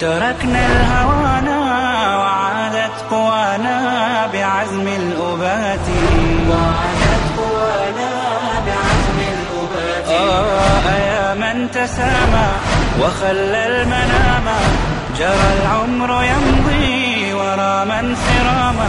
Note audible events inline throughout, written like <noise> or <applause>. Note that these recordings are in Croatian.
تركنا الهوانا وعادت قوانا بعزم الأبات. وعادت قوانا بعزم الأبات. آه يا من تسامى وخلى المنام جرى العمر يمضي ورا من سراما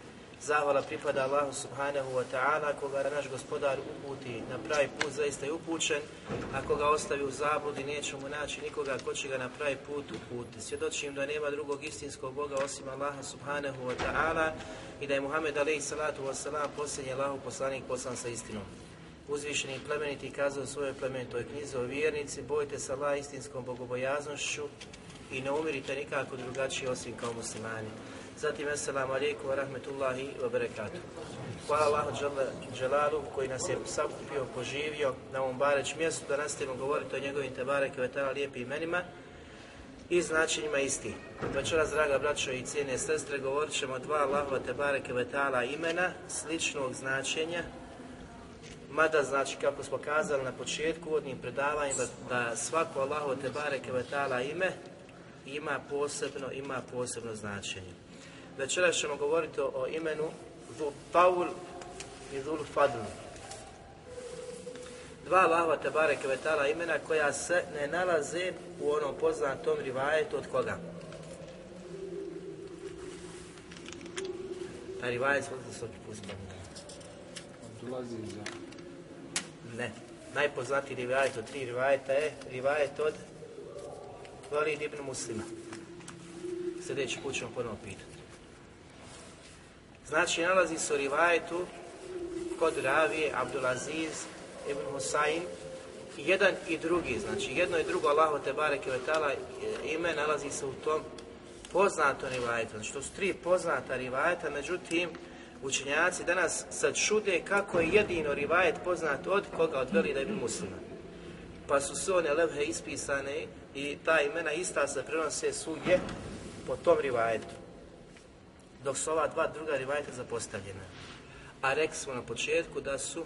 Zahvala pripada Allahu subhanahu wa ta'ala, koga naš gospodar uputi na pravi put, zaista je upućen, ako ga ostavi u zabludi, neće mu naći nikoga ko će ga na pravi put uputi. Svjedočim da nema drugog istinskog Boga osim Allaha subhanahu wa ta'ala i da je Muhammed alaihi salatu wa salam posljednji Allahu poslanik poslan sa istinom. Uzvišeni plemeniti kazao u svojoj plemenitoj knjizi o vjernici, bojte se Allah istinskom bogobojaznošću i ne umirite nikako drugačije osim kao muslimani. Zatim, assalamu alaikum wa rahmetullahi wa barakatuh. Hvala Allahu Đelalu koji nas je sakupio, poživio na ovom bareć mjestu da nastavimo govoriti o njegovim tebare kvetala lijepim imenima i značenjima isti. Večeras, draga braćo i cijene sestre, govorit ćemo dva Allahova tebare kvetala imena sličnog značenja Mada znači kako smo kazali na početku uvodnim predavanjima da, svako Allahovo tebare kvetala ime ima posebno, ima posebno značenje. Večeras ćemo govoriti o, o imenu Zul Paul i Zul Fadl. Dva Allahova Tebare Kvetala imena koja se ne nalaze u onom poznatom rivajetu od koga? A rivajet smo da svaki put Dolazi. Ne. Najpoznatiji rivajet od tri rivajeta je rivajet od Valid ibn Muslima. Sljedeći put ćemo ponovno pitati. Znači, nalazi se u rivajetu kod ravije Abdulaziz ibn Husayn jedan i drugi, znači jedno i drugo Allahu te bareke taala ime nalazi se u tom poznatom rivajetu. Znači, to su tri poznata rivajeta, međutim, učenjaci danas sad čude kako je jedino rivajet poznat od koga od Velida ibn Muslima. Pa su sve one levhe ispisane i ta imena ista se prenose svugdje po tom rivajetu dok su ova dva druga rivajeta zapostavljena. A rekli smo na početku da su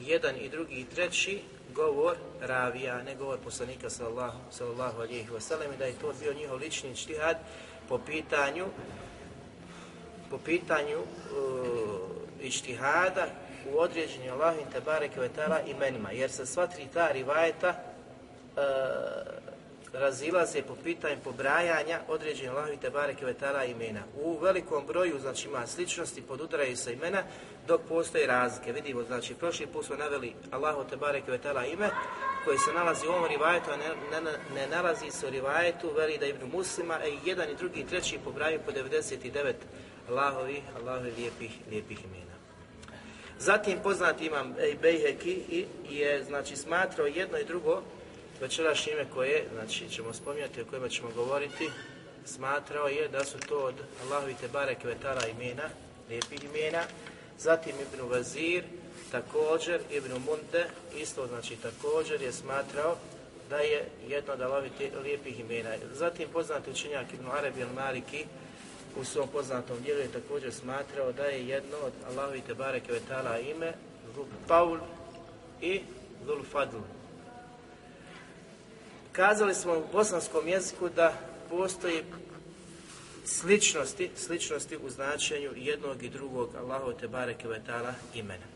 jedan i drugi i treći govor ravija, ne govor poslanika sallallahu, sallallahu alihi wasallam i da je to bio njihov lični čtihad po pitanju po pitanju uh, ištihada u određenju Allahovim tebare kvetala imenima, jer se sva tri ta rivajeta uh, razilaze po pitanju pobrajanja određenih Allahovih tebare kvetala imena. U velikom broju, znači ima sličnosti, podudaraju se imena, dok postoje razlike. Vidimo, znači, prošli put smo naveli Allahu tebare kvetala ime, koji se nalazi u ovom rivajetu, a ne, ne, ne nalazi se u rivajetu Velida ibn Muslima, a i jedan i drugi i treći pobraju po 99 Allahovi, Allahovi lijepih, lijepih imena. Zatim poznati imam Bejheki je znači smatrao jedno i drugo večerašnje ime koje, znači ćemo spominjati o kojima ćemo govoriti, smatrao je da su to od Allahovi Tebare Kvetala imena, lijepih imena, zatim Ibn Vazir, također Ibn Munde, isto znači također je smatrao da je jedno od Allahovi lijepih imena. Zatim poznati učenjak Ibn Arabi al-Maliki u svom poznatom dijelu je također smatrao da je jedno od Allahovi Tebare Kvetala ime Zul Paul i Zul Kazali smo u bosanskom jeziku da postoji sličnosti, sličnosti u značenju jednog i drugog Allahov te bareke vetala imena.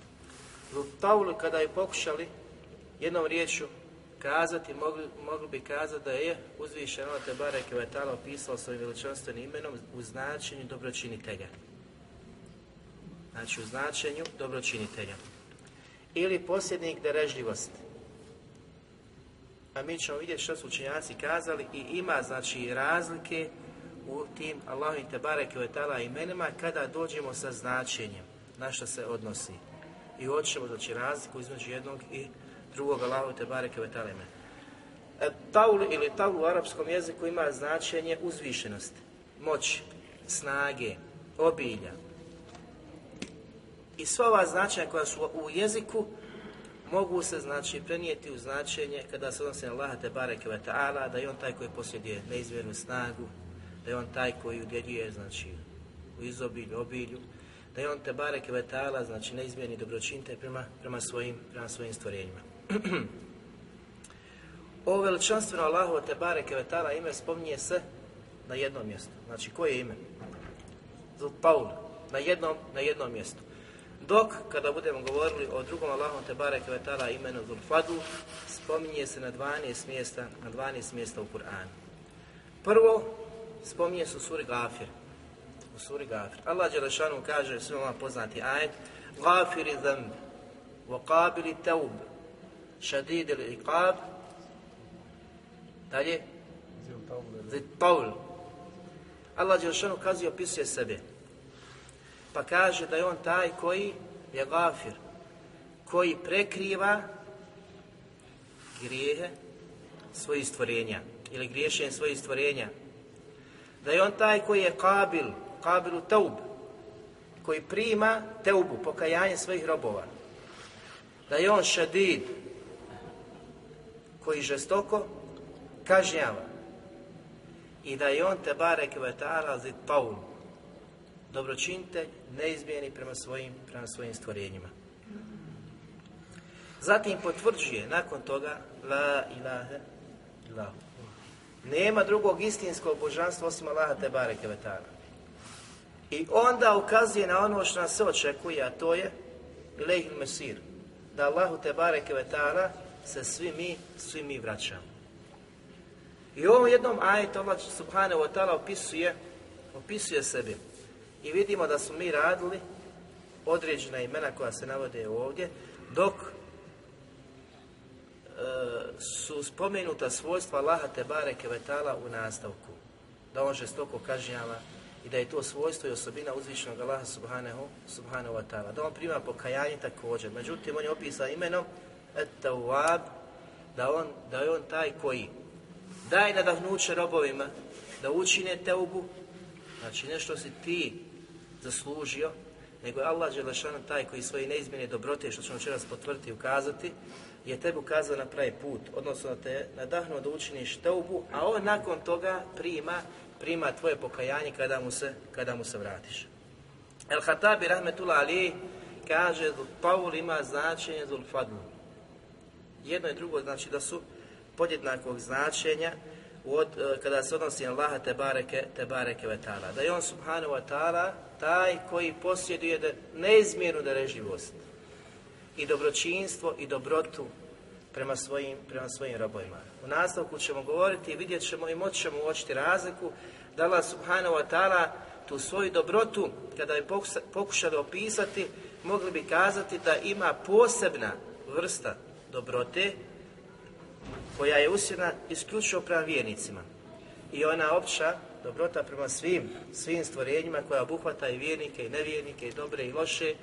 Paulu kada je pokušali jednom riječu kazati, mogli, mogli bi kazati da je uzvišeno te bareke vetala opisao svojim veličanstvenim imenom u značenju dobročinitelja. Znači u značenju dobročinitelja. Ili posjednik derežljivosti. A mi ćemo vidjeti što su učenjaci kazali i ima znači razlike u tim Allahovim te bareke vetala imenima kada dođemo sa značenjem na što se odnosi. I hoćemo znači razliku između jednog i drugog Allahu te bareke vetala imena. E, taul ili taul u arapskom jeziku ima značenje uzvišenosti, moći, snage, obilja. I sva ova značenja koja su u jeziku mogu se znači prenijeti u značenje kada se odnosi na Allaha te bareke da je on taj koji posjeduje neizmjernu snagu, da je on taj koji udjeljuje znači u izobilju, obilju, da je on te bareke znači neizmjerni dobročinitelj prema, prema, svojim, prema svojim stvorenjima. <clears throat> Ovo veličanstveno Allahovo te bareke ime spominje se na jednom mjestu. Znači koje je ime? Paul, na jednom, na jednom mjestu. Dok, kada budemo govorili o drugom Allahom te bareke ve ta'ala imenu Zulfadu, spominje se na 12 mjesta, na 12 mjesta u Kur'anu. Prvo, spominje se u suri Gafir. U suri Gafir. Allah Đelešanu kaže, svima vam poznati ajet, Gafiri zamb, taub, šadid ili iqab, dalje, zid paul. Allah Đelešanu i opisuje sebe. Pa kaže da je on taj koji je gafir, koji prekriva grijehe svojih stvorenja ili griješenje svojih stvorenja. Da je on taj koji je kabil, kabilu taub, koji prima teubu, pokajanje svojih robova. Da je on šadid, koji žestoko kažnjava. I da je on te barek vetara zid paul, dobročinitelj, neizmjeni prema svojim, prema svojim stvorenjima. Zatim potvrđuje nakon toga La ilaha illahu. Nema drugog istinskog božanstva osim Allaha te bareke. I onda ukazuje na ono što nas se očekuje, a to je Ilehil Mesir. Da Allahu te bareke se svi mi, svi mi vraćamo. I u ovom jednom ajetu Allah subhanahu wa ta'ala opisuje, opisuje sebi i vidimo da smo mi radili određena imena koja se navode ovdje, dok e, su spomenuta svojstva Allaha te bareke vetala u nastavku. Da on žestoko kažnjava i da je to svojstvo i osobina uzvišenog Allaha subhanahu, subhanahu wa. Da on prima pokajanje također. Međutim, on je opisao imenom Et-Tawab, da, on, da je on taj koji daje nadahnuće robovima da učine teubu, znači nešto si ti zaslužio, nego je Allah Đelešanu taj koji svoje neizmjene dobrote, što ćemo večeras potvrditi i ukazati, je tebi ukazao na pravi put, odnosno da te nadahnuo da učiniš teubu, a on nakon toga prima, prima tvoje pokajanje kada mu se, kada mu se vratiš. El Hatabi Rahmetullah Ali kaže Paul ima značenje Zulfadlu. Jedno i drugo znači da su podjednakog značenja od, kada se odnosi Allaha te bareke, te bareke vetala. Da je on subhanahu wa ta'ala taj koji posjeduje neizmjernu darežljivost i dobročinstvo i dobrotu prema svojim, prema svojim robovima. U nastavku ćemo govoriti i vidjet ćemo i moći ćemo uočiti razliku da Allah subhanahu wa ta'ala tu svoju dobrotu, kada je pokušali opisati, mogli bi kazati da ima posebna vrsta dobrote koja je usjedna isključivo prema vjernicima. I ona opća dobrota prema svim, svim stvorenjima koja obuhvata i vjernike i nevjernike i dobre i loše,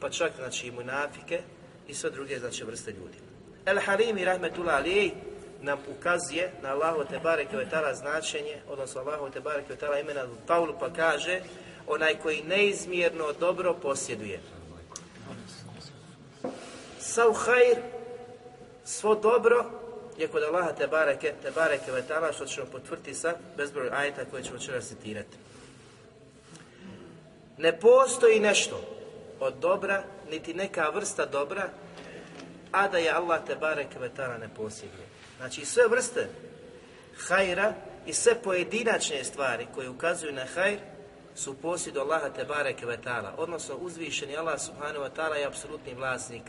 pa čak znači i munafike i sve druge znači vrste ljudi. El Harimi rahmetullah alijej nam ukazuje na Allahu te bareke ve značenje, odnosno Allahu te bareke ve imena Paulu pa kaže onaj koji neizmjerno dobro posjeduje. Sav hajr, svo dobro je kod Allaha te bareke, te bareke ve ta'ala, što ćemo potvrditi sa bezbroj ajeta koje ćemo večeras citirati. Ne postoji nešto od dobra, niti neka vrsta dobra, a da je Allah te bareke ve ta'ala ne posjeduje. Znači sve vrste hajra i sve pojedinačne stvari koje ukazuju na hajr su posjedu Allaha te bareke ve ta'ala. Odnosno uzvišeni Allah subhanahu wa ta'ala je apsolutni vlasnik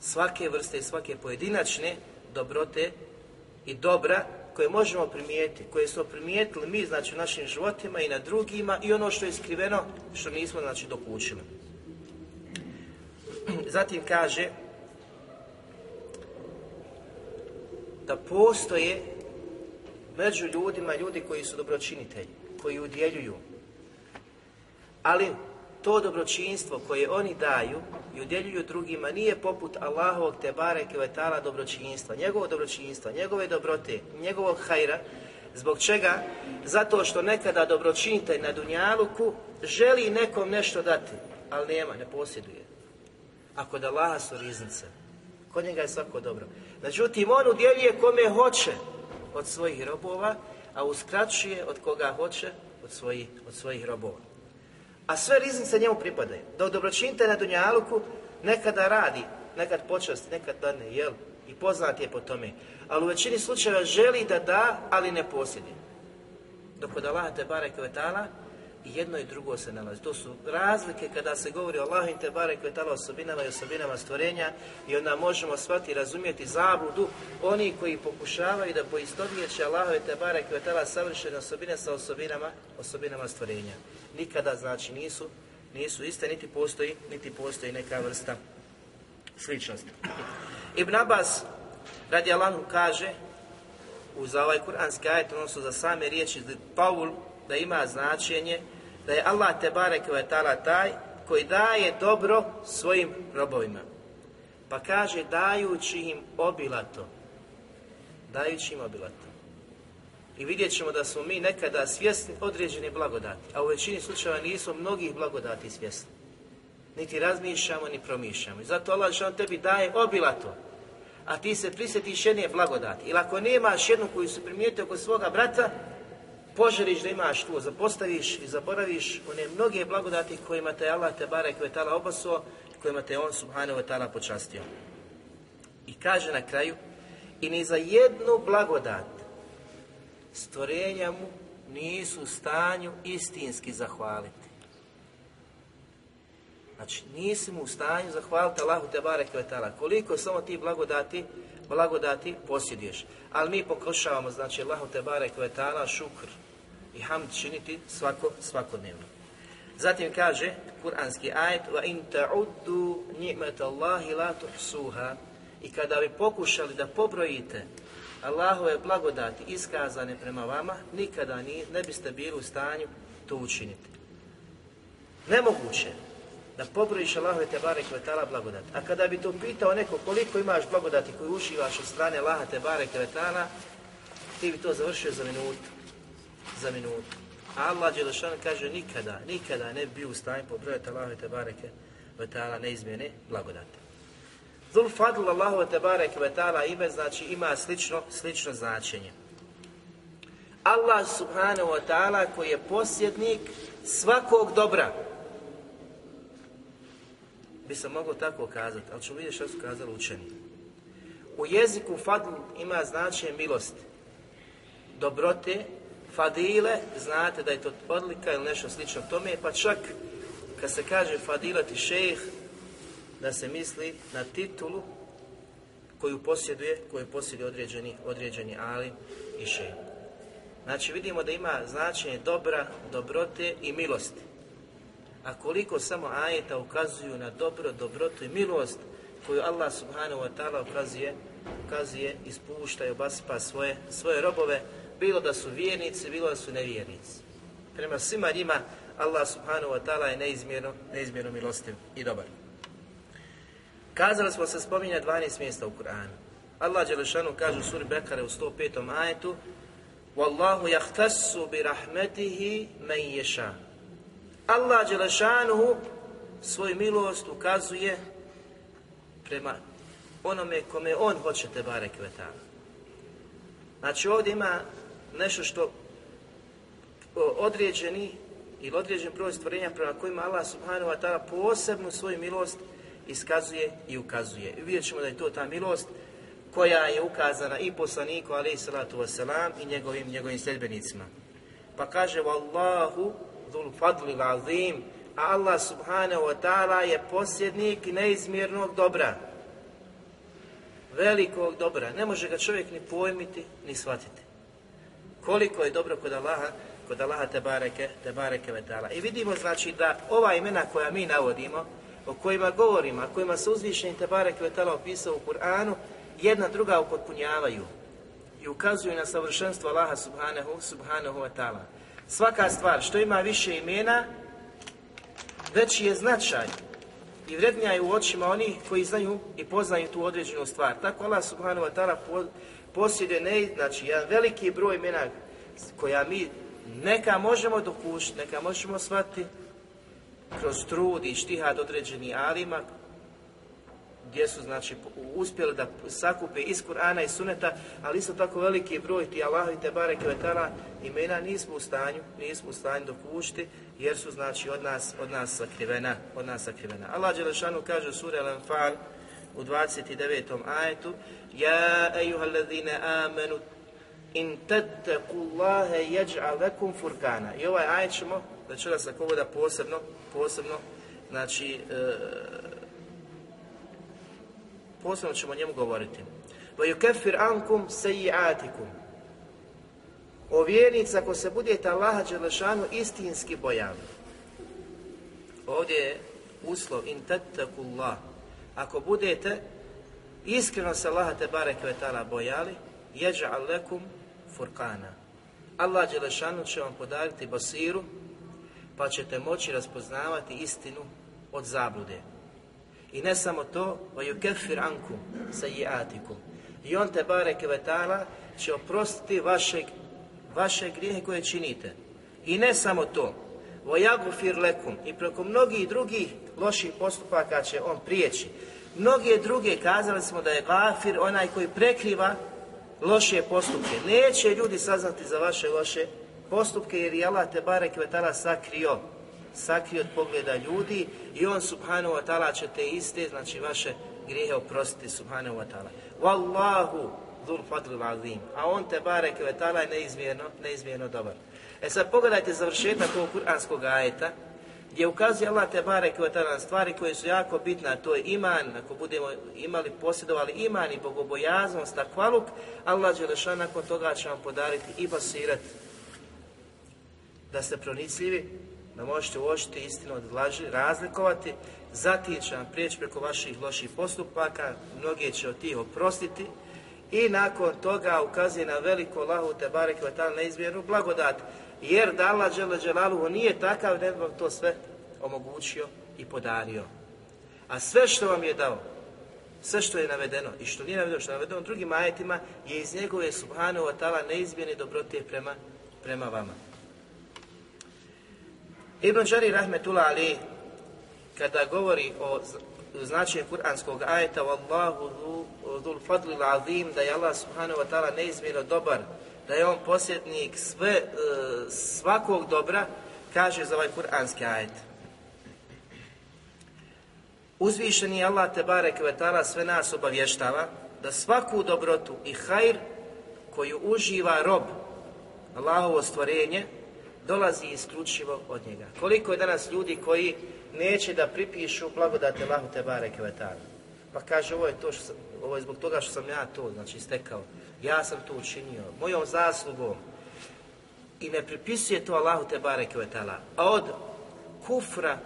svake vrste i svake pojedinačne dobrote i dobra koje možemo primijetiti, koje smo primijetili mi, znači u našim životima i na drugima i ono što je skriveno, što nismo, znači, dokučili. <clears throat> Zatim kaže da postoje među ljudima ljudi koji su dobročinitelji, koji udjeljuju. Ali to dobročinstvo koje oni daju i udjeljuju drugima nije poput Allahovog te bareke vetala dobročinstva, njegovog dobročinstva, njegove dobrote, njegovog hajra. Zbog čega? Zato što nekada dobročinitelj na Dunjaluku želi nekom nešto dati, ali nema, ne posjeduje. A kod Allaha su riznice. Kod njega je svako dobro. Međutim, on udjeljuje kome hoće od svojih robova, a uskraćuje od koga hoće od svojih, od svojih robova. A sve riznice njemu pripadaju. Dok dobročinite na Dunjaluku nekada radi, nekad počasti, nekad da ne, jel? I poznat je po tome. Ali u većini slučajeva želi da da, ali ne posjeduje. Dok kod Allah te barek i jedno i drugo se nalazi. To su razlike kada se govori o Allahu te barek vetala osobinama i osobinama stvorenja i onda možemo shvatiti razumjeti zabludu oni koji pokušavaju da poistovjeće Allahove te barek vetala savršene osobine sa osobinama, osobinama stvorenja. Nikada znači nisu nisu iste, niti postoji, niti postoji neka vrsta sličnosti. Ibn Abbas radi Allahu kaže uz ovaj kuranski ajet, odnosno za same riječi Paul, da ima značenje da je Allah te barek taj koji daje dobro svojim robovima. Pa kaže dajući im obilato. Dajući im obilato. I vidjet ćemo da smo mi nekada svjesni određene blagodati, a u većini slučajeva nismo mnogih blagodati svjesni. Niti razmišljamo, ni promišljamo. I zato Allah što tebi daje obilato, a ti se prisjetiš jedne blagodati. Ili ako nemaš jednu koju se primijetio kod svoga brata, poželiš da imaš tu, zapostaviš i zaboraviš one mnoge blagodati kojima te Allah te barek vetala obasuo, kojima te on subhanahu wa ta'ala počastio. I kaže na kraju, i ni za jednu blagodat stvorenja mu nisu u stanju istinski zahvaliti. Znači, nisi mu u stanju zahvaliti Allahu te barek vetala. Koliko samo ti blagodati, blagodati posjeduješ. Ali mi pokušavamo, znači, Allahu te barek vetala, šukr i hamd činiti svako, svakodnevno. Zatim kaže, kuranski ajet, wa ta'uddu ni'mat Allahi la tuhsuha. I kada bi pokušali da pobrojite Allahove blagodati iskazane prema vama, nikada ni, ne biste bili u stanju to učiniti. Nemoguće da pobrojiš Allahove te barek vetala blagodati. A kada bi to pitao neko koliko imaš blagodati koju uživaš od strane Allaha te barek vetala, ti bi to završio za minutu. Za minutu. A Allah Đelešan kaže nikada, nikada ne bi u stanju pobrojati Allahove te bareke vetala neizmjene blagodati. Zul fadl Allahu te barek ve ta'ala ime znači ima slično, slično značenje. Allah subhanahu wa ta'ala koji je posjednik svakog dobra. Bi se moglo tako kazati, ali ćemo vidjeti što su kazali učeni. U jeziku fadl ima značenje milosti, dobrote, fadile, znate da je to odlika ili nešto slično tome, pa čak kad se kaže fadilati šejh, da se misli na titulu koju posjeduje, koju posjeduje određeni, određeni ali i šej. Znači vidimo da ima značenje dobra, dobrote i milosti. A koliko samo ajeta ukazuju na dobro, dobrotu i milost koju Allah subhanahu wa ta'ala ukazuje, ukazuje, ispušta i obasipa svoje, svoje robove, bilo da su vjernici, bilo da su nevjernici. Prema svima njima Allah subhanahu wa ta'ala je neizmjerno, neizmjerno milostiv i dobar. Kazali smo se spominja 12 mjesta u Kur'anu. Allah Đelešanu kaže u suri Bekare u 105. ajetu Wallahu jahtasu bi rahmetihi men ješa. Allah Đelešanu svoju milost ukazuje prema onome kome on hoće te barek vetana. Znači ovdje ima nešto što određeni ili određen broj stvorenja prema kojima Allah subhanahu wa ta'ala posebnu svoju milost iskazuje i ukazuje. I vidjet ćemo da je to ta milost koja je ukazana i poslaniku alaihi salatu wasalam i njegovim, njegovim sljedbenicima. Pa kaže Wallahu dhul fadli azim Allah subhanahu wa ta'ala je posjednik neizmjernog dobra. velikog dobra. Ne može ga čovjek ni pojmiti, ni shvatiti. Koliko je dobro kod Allaha, kod Allaha te bareke, te bareke vetala. I vidimo znači da ova imena koja mi navodimo, o kojima govorimo, a kojima se uzvišeni te bareke vetala opisao u Kur'anu, jedna druga upotpunjavaju i ukazuju na savršenstvo Allaha subhanahu, subhanahu wa ta'ala. Svaka stvar što ima više imena, veći je značaj i vrednija je u očima onih koji znaju i poznaju tu određenu stvar. Tako Allah subhanahu wa ta'ala posjeduje ne, znači, jedan veliki broj imena koja mi neka možemo dopušiti, neka možemo shvatiti kroz trud i štihad određenih alima, gdje su znači uspjeli da sakupe iz Kur'ana i Suneta, ali isto tako veliki broj ti Allahu i te imena nismo u stanju, nismo u stanju dopušti jer su znači od nas od nas sakrivena, od nas sakrivena. Allah dželešanu kaže u suri Al-Anfal u 29. ajetu: Ja ejuhallazina amanu in tattaqullaha yaj'al lakum furkana. I ovaj ajet ćemo večeras ako da posebno, posebno znači e, posebno ćemo o njemu govoriti. وَيُكَفِّرْ عَنْكُمْ سَيِّعَاتِكُمْ O vjernici, ako se budete Allaha Đelešanu istinski bojali. Ovdje je uslov in tattakullah. Ako budete iskreno se Allaha te bareke ve ta'ala bojali, jeđa alekum furkana. Allah Đelešanu će vam podariti basiru, pa ćete moći raspoznavati istinu od zablude. I ne samo to, vajukefir ankum sa jiatikum. I on te bareke ve ta'ala će oprostiti vašeg, vaše grijehe koje činite. I ne samo to, vajagufir lekum i preko mnogih drugih loših postupaka će on prijeći. Mnoge druge kazali smo da je gafir onaj koji prekriva loše postupke. Neće ljudi saznati za vaše loše postupke jer je Allah te barek vetala sakrio sakrio od pogleda ljudi i on subhanahu wa ta'ala će te iste, znači vaše grijehe oprostiti subhanahu wa ta'ala. Wallahu dhul fadlil azim. A on te barek ve ta'ala je neizmjerno, neizmjerno dobar. E sad pogledajte završetak ovog kuranskog ajeta gdje ukazuje Allah te ta'ala na stvari koje su jako bitne, a to je iman, ako budemo imali, posjedovali iman i bogobojaznost, takvaluk, Allah Đelešan nakon toga će vam podariti i basirat. Da ste pronicljivi, da možete uočiti istinu od laži, razlikovati, zatim će vam prijeći preko vaših loših postupaka, mnoge će od tih oprostiti i nakon toga ukazuje na veliko Allahu te barek neizmjernu blagodat, jer da Allah džele dželaluhu nije takav da bi vam to sve omogućio i podario. A sve što vam je dao, sve što je navedeno i što nije navedeno, što je navedeno drugim ajetima, je iz njegove subhanahu wa ta'ala neizmjerne dobrote prema, prema vama. Ibn Đari Rahmetullah Ali, kada govori o značaju kuranskog ajeta Wallahu dhul fadlil azim, da je Allah subhanahu wa ta'ala neizmjerno dobar, da je on posjednik sve, e, svakog dobra, kaže za ovaj kuranski ajet. Uzvišeni Allah te barek ve ta'ala sve nas obavještava da svaku dobrotu i hajr koju uživa rob, Allahovo stvorenje, dolazi isključivo od njega. Koliko je danas ljudi koji neće da pripišu blagodate Allahu te bareke ve Pa kaže ovo je to što sam, ovo je zbog toga što sam ja to znači stekao. Ja sam to učinio mojom zaslugom. I ne pripisuje to Allahu te bareke A od kufra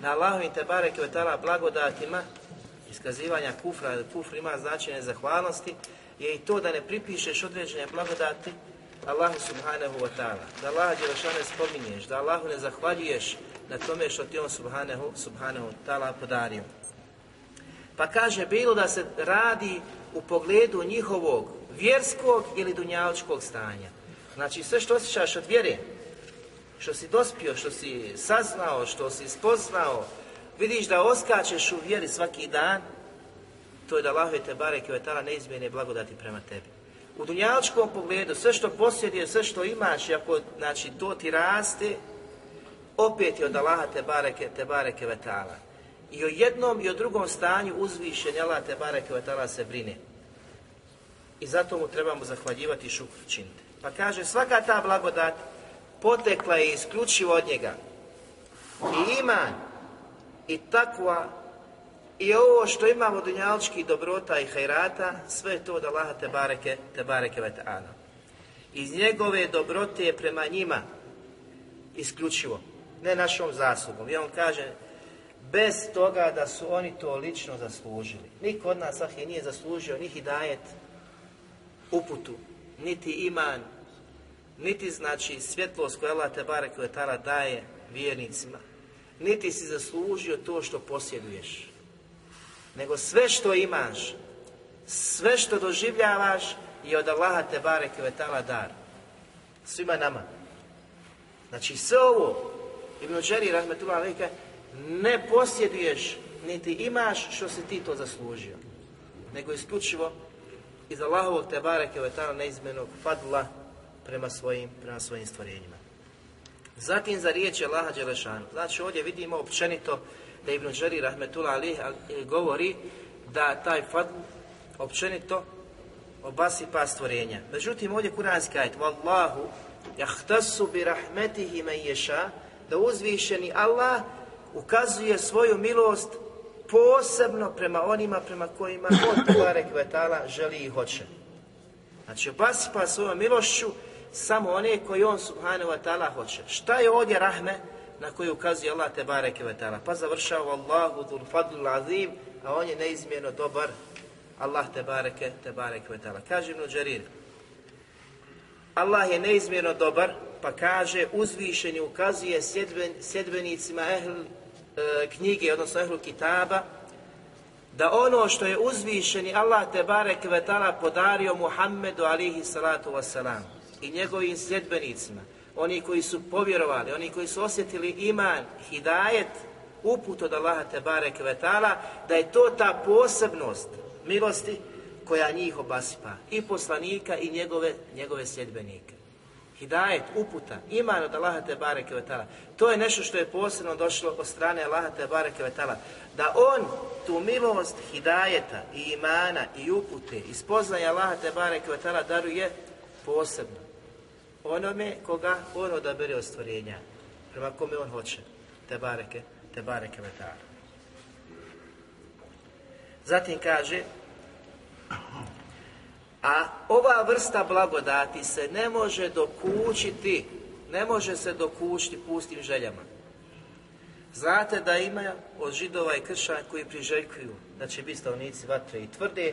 na Allahu te bareke blagodatima iskazivanja kufra, kufr ima značenje zahvalnosti, je i to da ne pripišeš određene blagodati Allahu subhanahu wa ta'ala, da Allah ne spominješ, da Allahu ne zahvaljuješ na tome što ti on subhanahu, subhanahu ta'ala podario. Pa kaže, bilo da se radi u pogledu njihovog vjerskog ili dunjaličkog stanja. Znači sve što osjećaš od vjere, što si dospio, što si saznao, što si spoznao, vidiš da oskačeš u vjeri svaki dan, to je da Allah te barek i neizmjene blagodati prema tebi. U dunjaličkom pogledu, sve što posjeduje, sve što imaš, ako znači, to ti raste, opet je od Allaha te bareke, te bareke vetala. I o jednom i o drugom stanju uzvišen Allah te bareke vetala se brine. I zato mu trebamo zahvaljivati i šukr činiti. Pa kaže, svaka ta blagodat potekla je isključivo od njega. I iman, i takva, I ovo što imamo dunjalčki dobrota i hajrata, sve je to od Allaha te bareke, te bareke ve ta'ala. Iz njegove dobrote prema njima, isključivo, ne našom zaslugom. I on kaže, bez toga da su oni to lično zaslužili. Niko od nas ah, nije zaslužio ni hidajet, uputu, niti iman, niti znači svjetlost koju Allah te barek tala daje vjernicima, niti si zaslužio to što posjeduješ. Nego sve što imaš, sve što doživljavaš je od Allaha te tala dar. Svima nama. Znači sve ovo, Ibn Đeri rahmetullah ne posjeduješ, niti imaš što si ti to zaslužio. Nego isključivo iz Allahovog te bareke ve neizmenog fadla prema svojim, prema svojim stvorenjima. Zatim za riječ Allaha Đelešanu. Znači ovdje vidimo općenito da Ibn Đari Rahmetullah Ali govori da taj fadl općenito obasipa stvorenja. Međutim, ovdje kuranski ajet Wallahu jahtasu bi rahmetihi men ješa da uzvišeni Allah ukazuje svoju milost posebno prema onima prema kojima on Tebare Kvetala želi i hoće. Znači obasipa svojom milošću samo one koji on subhanahu wa ta'ala hoće. Šta je ovdje rahme na koji ukazuje Allah te bareke ve Pa završava Allahu dhul fadlul azim, a on je neizmjerno dobar. Allah te bareke te bareke ve Kaže Ibn Đarir, Allah je neizmjerno dobar, pa kaže uzvišeni ukazuje sjedbenicima ehl e, knjige, odnosno ehlu kitaba, da ono što je uzvišeni Allah te barek ve podario Muhammedu alihi salatu wasalam i njegovim sljedbenicima, oni koji su povjerovali, oni koji su osjetili iman, hidajet, uput od Allaha te barek ve da je to ta posebnost milosti koja njih obasipa i poslanika i njegove, njegove sljedbenike. Hidajet, uputa, iman od Allaha te bareke vetala. To je nešto što je posebno došlo od strane Allaha te bareke vetala. Da on tu milost hidajeta i imana i upute i spoznaje Allaha te bareke vetala daruje posebno. Onome koga on odabere od stvorenja. Prema kome on hoće. Te bareke, te bareke vetala. Zatim kaže a ova vrsta blagodati se ne može dokučiti, ne može se dokučiti pustim željama. Znate da ima od židova i kršćana koji priželjkuju da će biti stavnici vatre i tvrde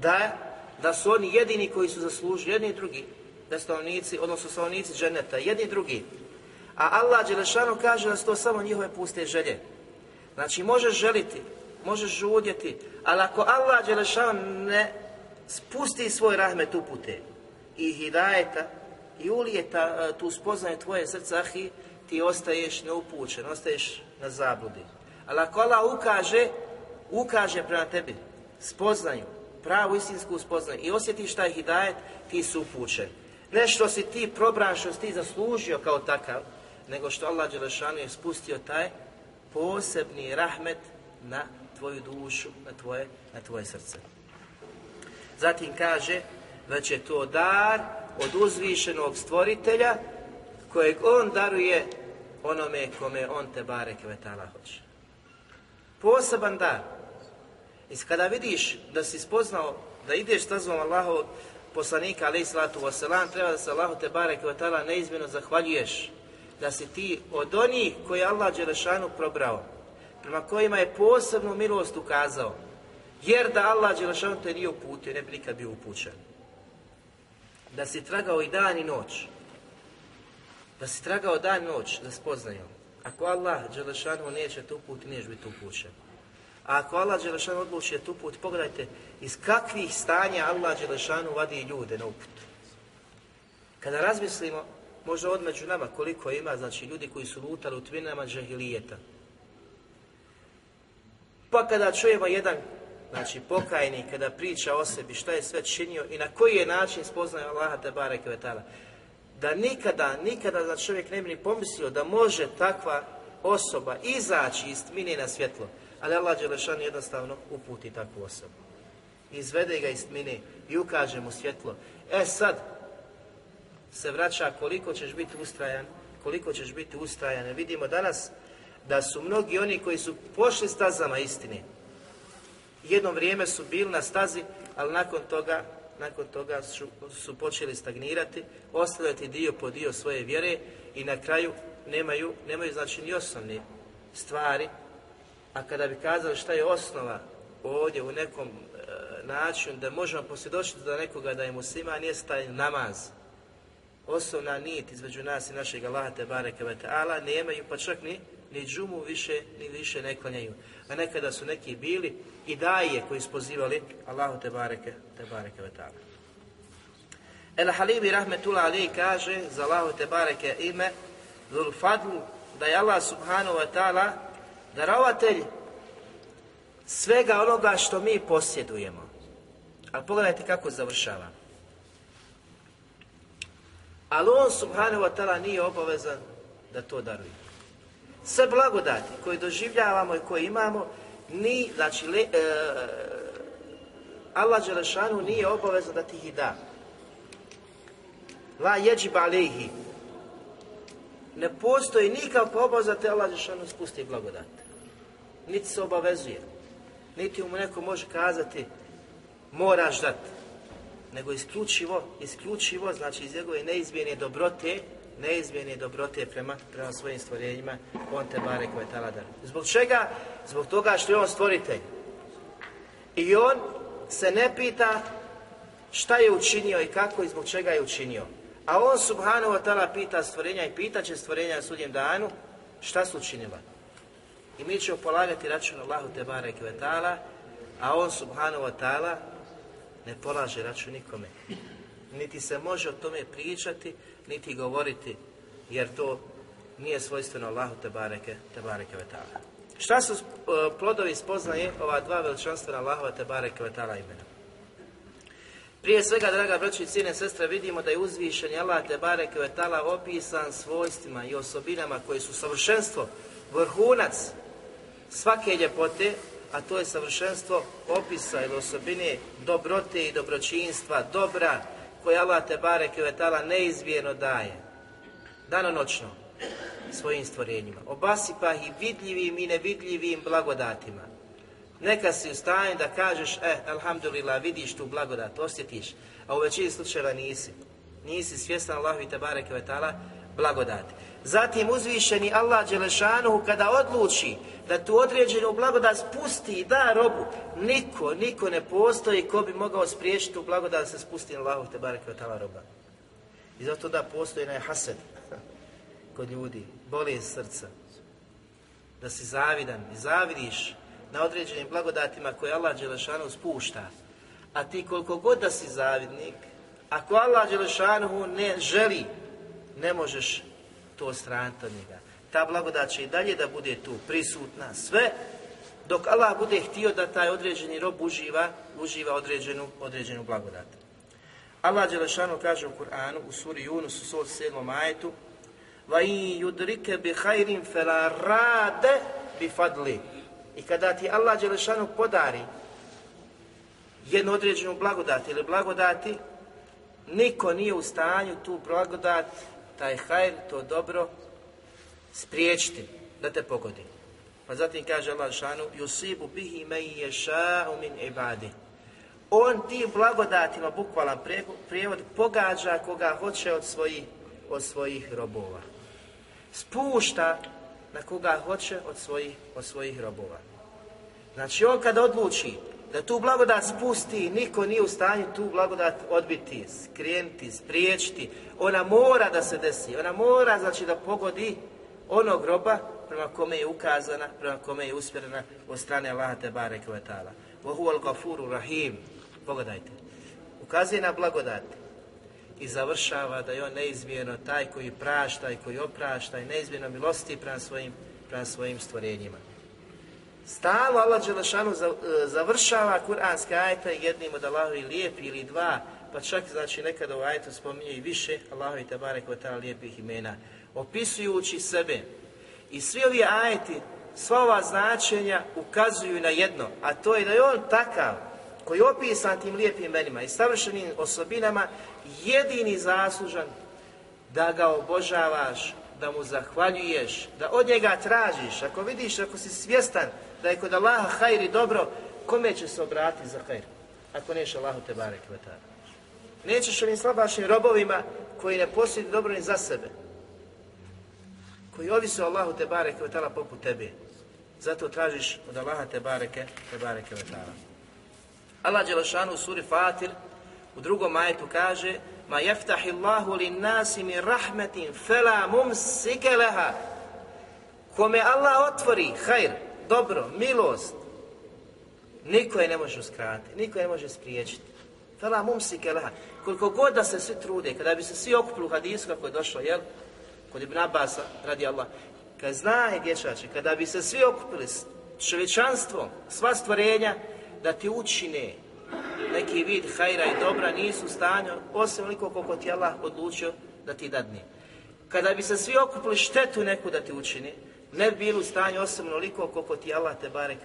da, da su oni jedini koji su zaslužili, jedni i drugi, da stavnici, odnosno stavnici dženeta, jedni i drugi. A Allah Đelešanu kaže da su to samo njihove puste želje. Znači možeš želiti, možeš žudjeti, ali ako Allah Đelešanu ne spusti svoj rahmet upute i hidajeta i ulije ta, tu spoznaje tvoje srce, ahi, ti ostaješ neupućen, ostaješ na zabludi. Ali ako Allah ukaže, ukaže prema tebi spoznaju, pravu istinsku spoznaju i osjetiš taj hidajet, ti su upućen. Ne što si ti probran, što si ti zaslužio kao takav, nego što Allah Đelešanu je spustio taj posebni rahmet na tvoju dušu, na tvoje, na tvoje srce. Zatim kaže, već je to dar od uzvišenog stvoritelja kojeg on daruje onome kome on te bare kvetala hoće. Poseban dar. I kada vidiš da si spoznao da ideš stazom Allahovog poslanika alaih salatu wasalam, treba da se Allahu te bare kvetala neizmjeno zahvaljuješ da si ti od onih koji Allah Đelešanu probrao, prema kojima je posebnu milost ukazao, jer da Allah Đelešanu te nije uputio, ne bi nikad bio upućen. Da si tragao i dan i noć. Da si tragao dan i noć da spoznaju. Ako Allah Đelešanu neće te uputi, niješ biti upućen. A ako Allah Đelešanu odluči te uput, pogledajte iz kakvih stanja Allah Đelešanu vadi ljude na uput. Kada razmislimo, možda od među nama koliko ima, znači ljudi koji su lutali u tvinama džahilijeta. Pa kada čujemo jedan znači pokajni kada priča o sebi šta je sve činio i na koji je način spoznaje Allaha te barek da nikada, nikada znači čovjek ne bi ni pomislio da može takva osoba izaći iz tmine na svjetlo, ali Allah Đelešan jednostavno uputi takvu osobu. Izvede ga iz tmine i ukaže mu svjetlo. E sad se vraća koliko ćeš biti ustrajan, koliko ćeš biti ustrajan. Vidimo danas da su mnogi oni koji su pošli stazama istine, Jedno vrijeme su bili na stazi, ali nakon toga, nakon toga su, su počeli stagnirati, ostavljati dio po dio svoje vjere i na kraju nemaju, nemaju znači ni osnovne stvari, a kada bi kazali šta je osnova ovdje u nekom e, načinu da možemo posvjedočiti da nekoga da je musliman je taj namaz. Osnovna nit između nas i našeg Allaha te bareke nemaju pa čak ni ni džumu više ni više ne klanjaju. A nekada su neki bili i daje koji su pozivali Allahu te bareke te bareke ve taala. El Halibi rahmetullah ali kaže za Allahu te bareke ime Zul Fadlu da je Allah subhanahu wa ta'ala darovatelj svega onoga što mi posjedujemo. Ali pogledajte kako završava. Ali on subhanahu wa ta'ala nije obavezan da to daruje. Sve blagodati koje doživljavamo i koje imamo, ni, znači, le, e, Allah Đelešanu nije obavezan da ti ih da. La jeđib alihi. Ne postoji nikakva obaveza da te Allah Đelešanu spusti blagodat. Niti se obavezuje. Niti mu neko može kazati moraš dati. Nego isključivo, isključivo, znači iz njegove neizmjene dobrote, neizmjene dobrote prema, prema svojim stvorenjima, on te bare koje taladar. Zbog čega? Zbog toga što je on stvoritelj. I on se ne pita šta je učinio i kako i zbog čega je učinio. A on subhanahu wa ta'ala pita stvorenja i pita će stvorenja na sudnjem danu šta su učinila. I mi ćemo polagati račun Allahu te bareke ve ta'ala, a on subhanahu wa ta'ala ne polaže račun nikome. Niti se može o tome pričati, niti govoriti, jer to nije svojstveno Allahu te bareke, te bareke ve ta'ala. Šta su uh, plodovi spoznaje ova dva veličanstvena Allahova te bareke ve ta'ala imena? Prije svega, draga braći i cijene sestre, vidimo da je uzvišen Allah te bareke ve ta'ala opisan svojstvima i osobinama koji su savršenstvo, vrhunac svake ljepote, a to je savršenstvo opisa ili osobine dobrote i dobročinstva, dobra koje Allah te bareke ve ta'ala neizmjerno daje, danonoćno svojim stvorenjima. Obasipa ih vidljivim i nevidljivim blagodatima. Neka si u stanju da kažeš, e, alhamdulillah, vidiš tu blagodat, osjetiš, a u većini slučajeva nisi. Nisi svjestan Allahu i te bareke ve ta'ala blagodati. Zatim uzvišeni Allah Đelešanuhu kada odluči da tu određenu blagodat spusti i da robu, niko, niko ne postoji ko bi mogao spriječiti tu blagodat da se spusti na Allahu te bareke tala roba. I zato da postoji onaj hased <laughs> kod ljudi, boli srca. Da si zavidan i zavidiš na određenim blagodatima koje Allah Đelešanuhu spušta. A ti koliko god da si zavidnik, ako Allah Đelešanuhu ne želi, ne možeš to straniti od njega. Ta blagodat će i dalje da bude tu prisutna sve, dok Allah bude htio da taj određeni rob uživa, uživa određenu, određenu blagodat. Allah Đelešanu kaže u Kur'anu, u suri Yunus, u 107. ajetu, وَإِنْ يُدْرِكَ بِحَيْرٍ فَلَا رَادَ بِفَضْلِ I kada ti Allah Đelešanu podari jednu određenu blagodat ili blagodati, niko nije u stanju tu blagodat taj hajr, to dobro, spriječiti da te pogodi. Pa zatim kaže Allah šanu, yusibu bihi me yasha'u min ibadi. On tim blagodatima, bukvalan prijevod, pogađa koga hoće od svojih, od svojih robova. Spušta na koga hoće od svojih, od svojih robova. Znači on kada odluči da tu blagodat spusti, niko nije u stanju tu blagodat odbiti, skrenuti, spriječiti. Ona mora da se desi, ona mora znači da pogodi onog groba prema kome je ukazana, prema kome je usmjerena od strane Allaha te barek ve taala. Wa al rahim. Pogledajte. Ukazuje na blagodat i završava da je on neizmjerno taj koji prašta i koji oprašta i neizmjerno milosti prema svojim, prema svojim stvorenjima. Stalno Allah Đelešanu e, završava kuranske ajete jednim od Allahovi lijepi ili dva, pa čak znači nekada u ajetu spominje i više Allahovi tabarek wa lijepih imena, opisujući sebe. I svi ovi ajeti, sva ova značenja ukazuju na jedno, a to je da je on takav, koji je opisan tim lijepim imenima i savršenim osobinama, jedini zaslužan da ga obožavaš, da mu zahvaljuješ, da od njega tražiš, ako vidiš, ako si svjestan da je kod Allaha hajri dobro, kome će se obratiti za hajr? Ako neće Allahu te barek Nećeš ovim slabašnim robovima koji ne posjeduju dobro ni za sebe. Koji ovise o Allahu te bareke poput tebe. Zato tražiš od Allaha te bareke, te bareke vetala. Allah Đelešanu u suri Fatir u drugom majetu kaže Ma jeftahi Allahu li nasi mi rahmetin fela mumsike leha Kome Allah otvori hajr, dobro, milost Niko je ne može uskratiti, niko je ne može spriječiti. Fela mumsike leha Koliko god da se svi trude, kada bi se svi okupili u hadisu kako je došlo, jel? Kod Ibn Abasa, radi Allah, kad zna je dječače, kada bi se svi okupili s čovječanstvom, sva stvorenja, da ti učine neki vid hajra i dobra nisu u stanju, osim onoliko koliko ti Allah odlučio da ti dadne. Kada bi se svi okupili štetu neku da ti učini, ne bi bili u stanju osim onoliko koliko ti Allah te barek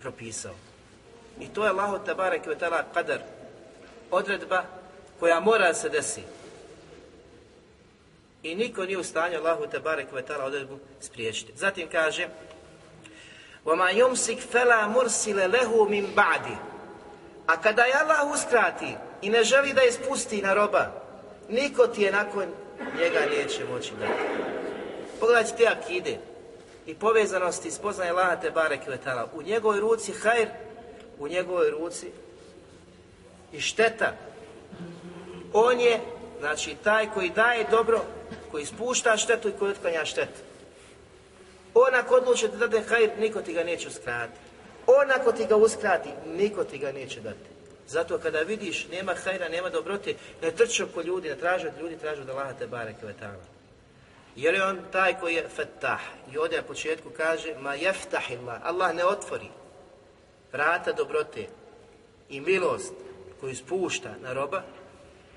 propisao. I to je Allah te barek kadar, odredba koja mora se desiti. I niko nije u stanju Allahu te barek odredbu spriječiti. Zatim kaže وَمَا يُمْسِكْ فَلَا مُرْسِلَ لَهُ مِنْ بَعْدِ A kada je Allah uskrati i ne želi da je spusti na roba, niko ti je nakon njega neće moći dati. Pogledajte te akide i povezanosti spoznaje Allaha te barek U njegovoj ruci hajr, u njegovoj ruci i šteta. On je, znači, taj koji daje dobro, koji spušta štetu i koji otklanja štetu. On ako odluči da dade hajr, niko ti ga neće uskratiti. On ako ti ga uskrati, niko ti ga neće dati. Zato kada vidiš nema hajra, nema dobrote, ne trči oko ljudi, ne traži ljudi, traži od Allaha te bareke Je on taj koji je fetah. I ovdje na početku kaže, ma jeftahillah, Allah ne otvori vrata dobrote i milost koju spušta na roba,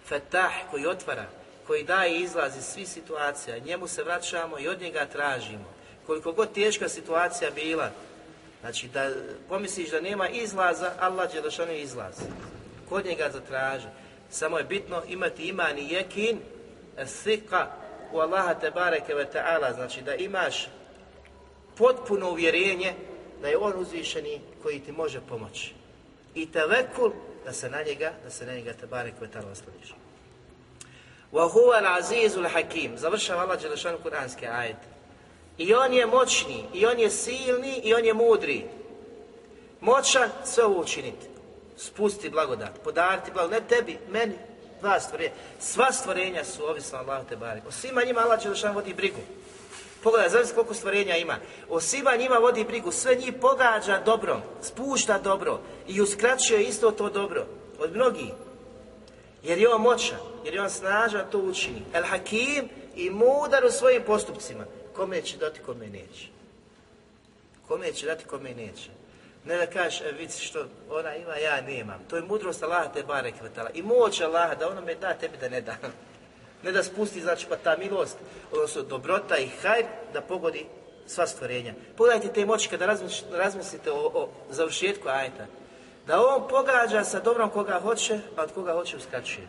fetah koji otvara, koji daje izlaz iz svih situacija, njemu se vraćamo i od njega tražimo. Koliko god teška situacija bila, znači da pomisliš da nema izlaza, Allah će došao izlaz. Kod njega zatraži. Samo je bitno imati iman i jekin, thika u Allaha te bareke ve ta'ala, znači da imaš potpuno uvjerenje da je on uzvišeni koji ti može pomoći. I tevekul da se na njega, da se na njega te barek ta'ala osloniš. Wa huwa al-azizul hakim. Završava Allah Đelešanu kuranski ajet. I on je moćni, i on je silni, i on je mudri. Moćan sve učiniti. Spusti blagodat, podariti blagodat, ne tebi, meni, dva stvorenja. Sva stvorenja su ovisna Allah te barek. O svima njima Allah Đelešanu vodi brigu. Pogledaj, znaš koliko stvorenja ima. O svima njima vodi brigu, sve njih pogađa dobro, spušta dobro i uskraćuje isto to dobro. Od mnogih. Jer je on moćan, jer je on snažan, to učini. El Hakim i mudar u svojim postupcima. Kome će dati, kome neće. Kome će dati, kome neće. Ne da kažeš, e, vidi što ona ima, ja nemam. To je mudrost Allaha te barek I moć Allaha da ono me da, tebi da ne da. <laughs> Ne da spusti, znači pa ta milost, odnosno dobrota i hajr da pogodi sva stvorenja. Pogledajte te moći kada razmislite o, o završetku ajta. Da on pogađa sa dobrom koga hoće, a od koga hoće uskraćuje.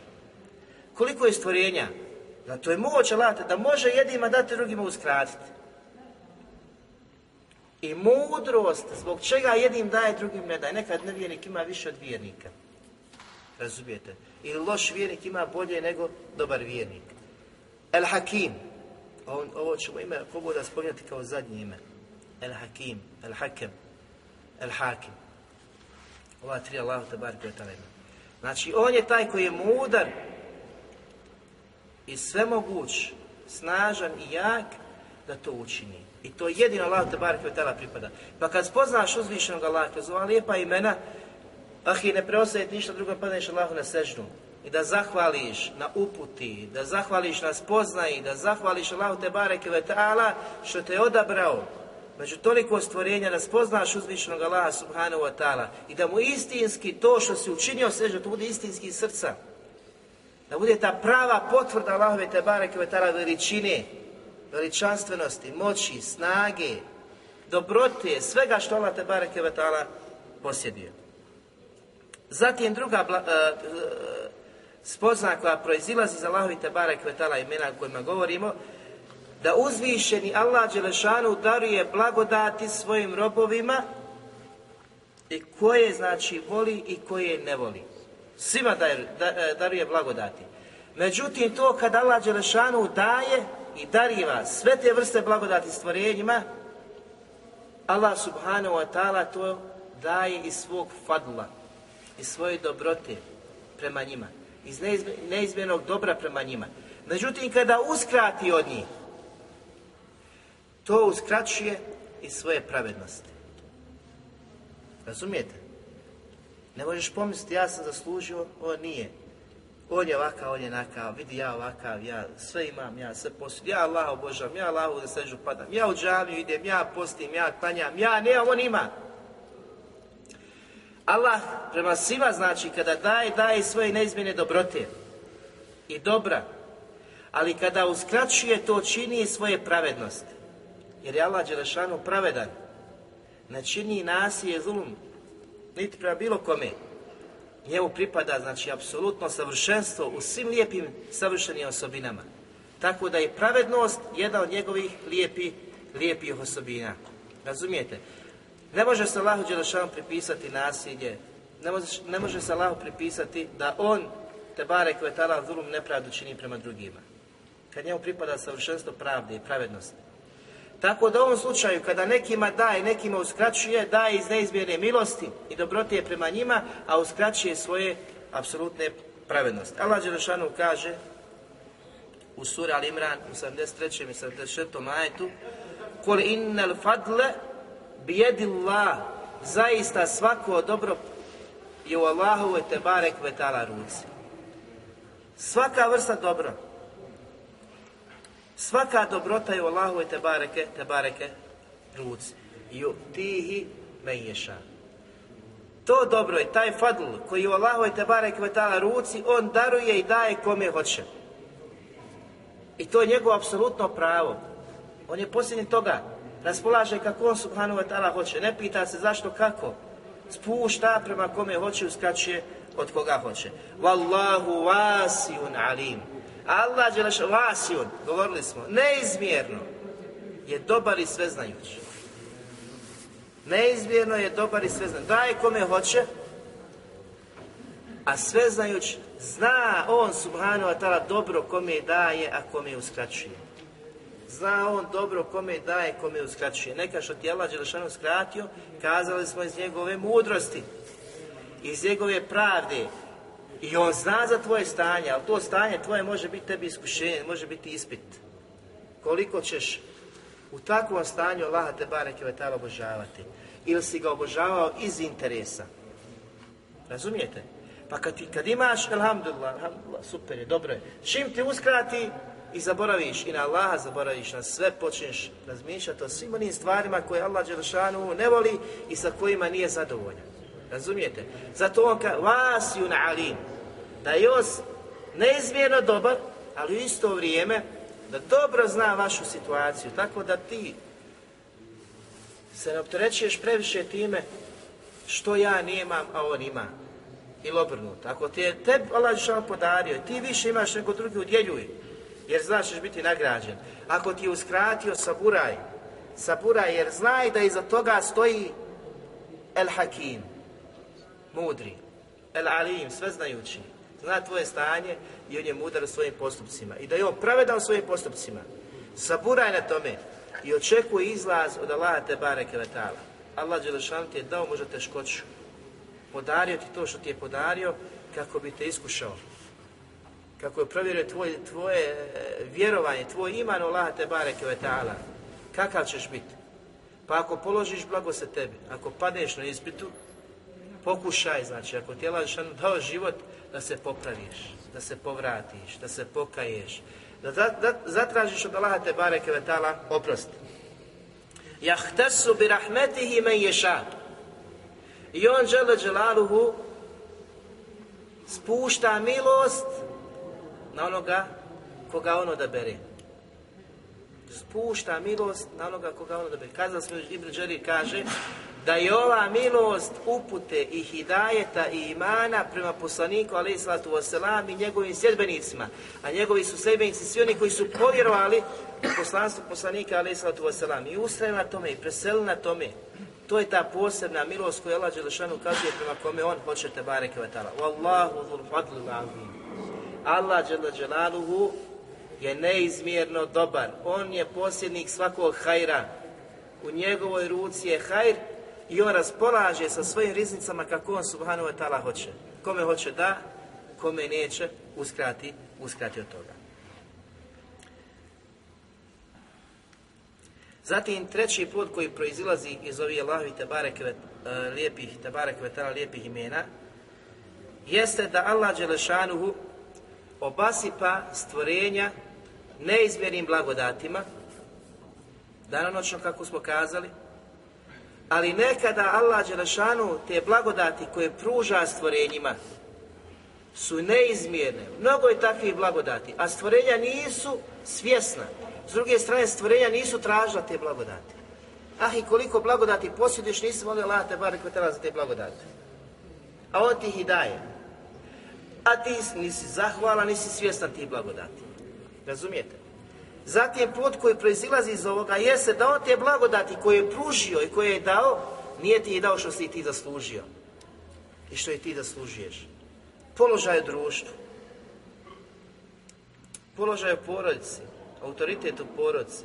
Koliko je stvorenja? Da to je moć alata, da može jednima dati, drugima uskratiti. I mudrost, zbog čega jednim daje, drugim ne daje. Nekad nevjernik ima više od vjernika. Razumijete? Ili loš vjernik ima bolje nego dobar vjernik. El Hakim. ovo ćemo ime da spominjati kao zadnje ime. El Hakim, El Hakem, El Hakim. Ova tri Allah te bar Znači, on je taj koji je mudar i svemoguć, snažan i jak da to učini. I to jedino Allah te bar pripada. Pa kad spoznaš uzvišenog Allah kroz ova lijepa imena, i ne preostaje ništa drugo, padneš Allahu na sežnu. I da zahvališ na uputi, da zahvališ na spoznaji, da zahvališ Allahu te bareke ve ta'ala što te je odabrao među toliko stvorenja da spoznaš uzvišenog Allaha subhanahu wa ta'ala i da mu istinski to što si učinio seže, to bude istinski srca. Da bude ta prava potvrda Allahove te bareke veličine, veličanstvenosti, moći, snage, dobrote, svega što Allah te bareke ve ta'ala posjedio. Zatim druga bla, uh, spozna koja proizilazi iz Allahovi Tebara Kvetala imena o kojima govorimo, da uzvišeni Allah Đelešanu daruje blagodati svojim robovima i koje znači voli i koje ne voli. Svima e, daruje blagodati. Međutim, to kad Allah Đelešanu daje i dariva sve te vrste blagodati stvorenjima, Allah subhanahu wa ta'ala to daje iz svog fadla, iz svoje dobrote prema njima, iz neizmjernog dobra prema njima. Međutim, kada uskrati od njih, to uskraćuje i svoje pravednosti. Razumijete? Ne možeš pomisliti, ja sam zaslužio, on nije. On je ovakav, on je nakav, vidi ja ovakav, ja sve imam, ja sve posud, ja Allah obožavam, ja Allah da sežu padam, ja u džamiju idem, ja postim, ja klanjam, ja nemam, on ima. Allah prema svima znači kada daje, daje svoje neizmjene dobrote i dobra, ali kada uskraćuje to čini svoje pravednosti. Jer je Allah Đelešanu pravedan, ne čini nasilje zulum, niti prema bilo kome. Njemu pripada, znači, apsolutno savršenstvo u svim lijepim savršenim osobinama. Tako da je pravednost jedna od njegovih lijepi, lijepih osobina. Razumijete? Ne može se Allahu Đelešanu pripisati nasilje, ne može, ne može se Allahu pripisati da on, te bare kvetala zulum nepravdu čini prema drugima. Kad njemu pripada savršenstvo pravde i pravednosti. Tako da u ovom slučaju kada nekima daje, nekima uskraćuje, daje iz neizmjerne milosti i dobrote prema njima, a uskraćuje svoje apsolutne pravednosti. Allah Đelešanu kaže u suri Al Imran u 73. i 74. ajetu Kul innal fadle bijedillah zaista svako dobro je u Allahovoj te barek vetala ruci. Svaka vrsta dobra Svaka dobrota je u Allahu te bareke, te bareke ruci. Ju tihi meješa. To dobro je, taj fadl koji je u Allahu te bareke vetala ruci, on daruje i daje kome hoće. I to je njegovo apsolutno pravo. On je posljednji toga. Raspolaže kako on subhanahu wa ta'ala hoće. Ne pita se zašto, kako. Spušta prema kome hoće, uskraćuje od koga hoće. Wallahu wasiun alim. Allah Đelešavasijun, govorili smo, neizmjerno je dobar i sveznajući. Neizmjerno je dobar i sveznajući. Daje kome hoće, a sveznajući zna on subhanahu wa ta'ala dobro kome daje, a kome uskraćuje. Zna on dobro kome daje, kome uskraćuje. Neka što ti Allah Đelešanu skratio, kazali smo iz njegove mudrosti, iz njegove pravde, i on zna za tvoje stanje, ali to stanje tvoje može biti tebi iskušenje, može biti ispit. Koliko ćeš u takvom stanju Allaha te bareke ve obožavati. Ili si ga obožavao iz interesa. Razumijete? Pa kad, ti, kad imaš, alhamdulillah, alhamdulillah, super je, dobro je. Čim ti uskrati i zaboraviš, i na Allaha zaboraviš, na sve počneš razmišljati o svim onim stvarima koje Allah Đelšanu ne voli i sa kojima nije zadovoljan. Razumijete? Zato on kaže, vas alim, da je on neizmjerno dobar, ali u isto vrijeme da dobro zna vašu situaciju, tako da ti se ne opterećuješ previše time što ja nemam, a on ima. Ili obrnuto. Ako ti je tebi Allah podario, ti više imaš nego drugi, udjeljuj, jer znaš ćeš biti nagrađen. Ako ti je uskratio, saburaj. Saburaj, jer znaj da iza toga stoji El Hakim, mudri, El Alim, sveznajući, zna tvoje stanje i on je mudar u svojim postupcima. I da je on pravedan u svojim postupcima. Saburaj na tome i očekuje izlaz od Allaha te bareke vetala. Allah Đelešan ti je dao možda teškoću. Podario ti to što ti je podario kako bi te iskušao. Kako je provjerio tvoje, tvoje vjerovanje, tvoj iman u Allaha te bareke vetala. Kakav ćeš biti? Pa ako položiš blago se tebi, ako padeš na ispitu, pokušaj, znači, ako ti je dao život, da se popraviš, da se povratiš, da se pokaješ, da, da zatražiš od Allaha te bareke vetala oprost. Jahtasu bi rahmetihi men ješa. I on žele dželaluhu spušta milost na onoga koga on odabere. Spušta milost na onoga koga on odabere. Kazali smo, Ibn Đari kaže, da je ova milost upute i hidajeta i imana prema poslaniku alaih sallatu wasalam i njegovim sljedbenicima, a njegovi su sljedbenici svi oni koji su povjerovali u poslanstvo poslanika alaih sallatu wasalam i ustrajali na tome i preselili na tome. To je ta posebna milost koju Allah Đelešanu ukazuje prema kome on hoće te bareke ve ta'ala. Wallahu dhul azim. Allah Đeleđelaluhu je neizmjerno dobar. On je posjednik svakog hajra. U njegovoj ruci je hajr i on raspolaže sa svojim riznicama kako on subhanahu wa ta'ala hoće. Kome hoće da, kome neće, uskrati, uskrati od toga. Zatim treći put koji proizilazi iz ovih Allahovi tebareke e, lijepih, tebareke vetala lijepih imena, jeste da Allah Đelešanuhu obasipa stvorenja neizmjernim blagodatima, danonoćno kako smo kazali, ali nekada Allah Đelešanu te blagodati koje pruža stvorenjima su neizmjerne. Mnogo je takvih blagodati, a stvorenja nisu svjesna. S druge strane, stvorenja nisu tražila te blagodati. Ah, i koliko blagodati posjediš, nisi molio Allah te barek za te blagodati. A on ti ih i daje. A ti nisi zahvalan, nisi svjestan tih blagodati. Razumijete? Zatim put koji proizilazi iz ovoga jeste da on te blagodati koje je pružio i koje je dao, nije ti dao što si ti zaslužio. I što je ti zaslužuješ. Položaj u društvu. Položaj u porodici. Autoritet u porodici.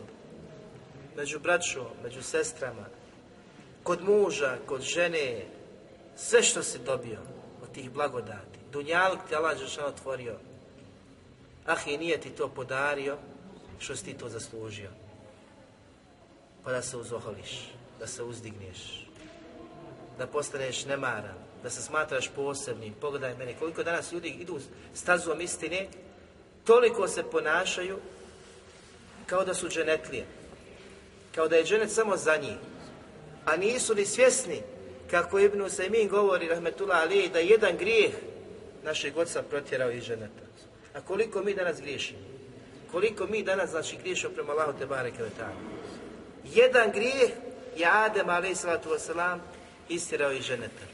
Među braćom, među sestrama. Kod muža, kod žene. Sve što si dobio od tih blagodati. Dunjaluk ti Allah otvorio. Ah, i nije ti to podario, što si ti to zaslužio. Pa da se uzoholiš, da se uzdigneš, da postaneš nemaran, da se smatraš posebnim. Pogledaj mene, koliko danas ljudi idu stazom istine, toliko se ponašaju kao da su dženetlije. Kao da je dženet samo za njih. A nisu ni svjesni, kako Ibn Usaymin govori, rahmetullah ali, da jedan grijeh našeg oca protjerao iz ženeta. A koliko mi danas griješimo? Koliko mi danas znači griješimo prema Allahu te bareke Jedan grijeh je Adem alaih salatu istirao iz ženeta.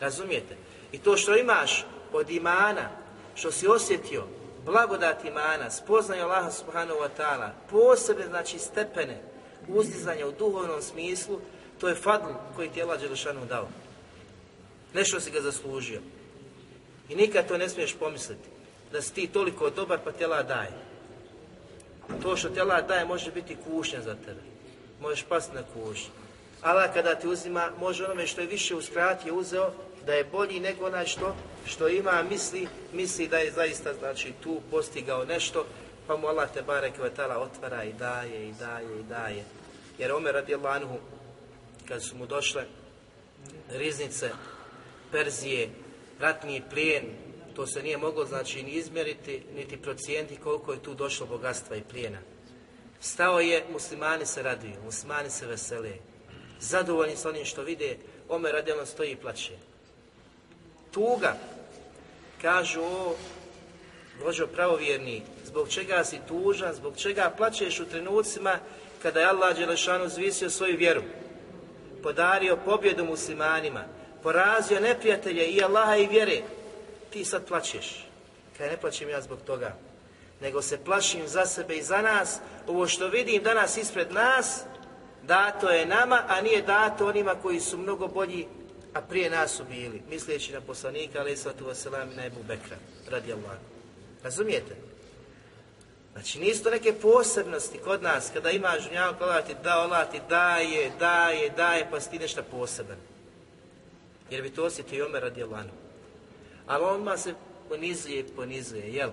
Razumijete? I to što imaš od imana, što si osjetio, blagodat imana, spoznaju Allaha subhanahu wa ta'ala, posebne znači stepene uzdizanja u duhovnom smislu, to je fadl koji ti je Allah Đelešanu dao. Nešto si ga zaslužio. I nikad to ne smiješ pomisliti da si ti toliko dobar pa tela daje. To što tela daje može biti kušnja za tebe. Možeš pasti na kušnju. Allah kada ti uzima, može onome što je više uskratio uzeo, da je bolji nego onaj što, što ima, misli, misli da je zaista znači tu postigao nešto, pa mu Allah te bare kvetala otvara i daje, i daje, i daje. Jer Omer radi anhu, kad su mu došle riznice Perzije, ratni plijen, to se nije moglo znači ni izmjeriti, niti procijeniti koliko je tu došlo bogatstva i plijena. Stao je, muslimani se raduju, muslimani se vesele, zadovoljni s onim što vide, Omer radijalno stoji i plaće. Tuga, kažu o, vođo pravovjerni, zbog čega si tužan, zbog čega plaćeš u trenucima kada je Allah Đelešanu zvisio svoju vjeru, podario pobjedu muslimanima, porazio neprijatelje i Allaha i vjere, ti sad plaćeš. Kaj ne plaćem ja zbog toga, nego se plašim za sebe i za nas. Ovo što vidim danas ispred nas, dato je nama, a nije dato onima koji su mnogo bolji, a prije nas su bili, misleći na poslanika, ali sallatu wasalam, na Ebu Bekra, radi Allah. Razumijete? Znači nisu to neke posebnosti kod nas, kada imaš žunjavu, kada ti da, Allah ti daje, daje, daje, pa si ti nešto poseban. Jer bi to osjetio i Omer radi Ali on se ponizuje ponizuje, jel?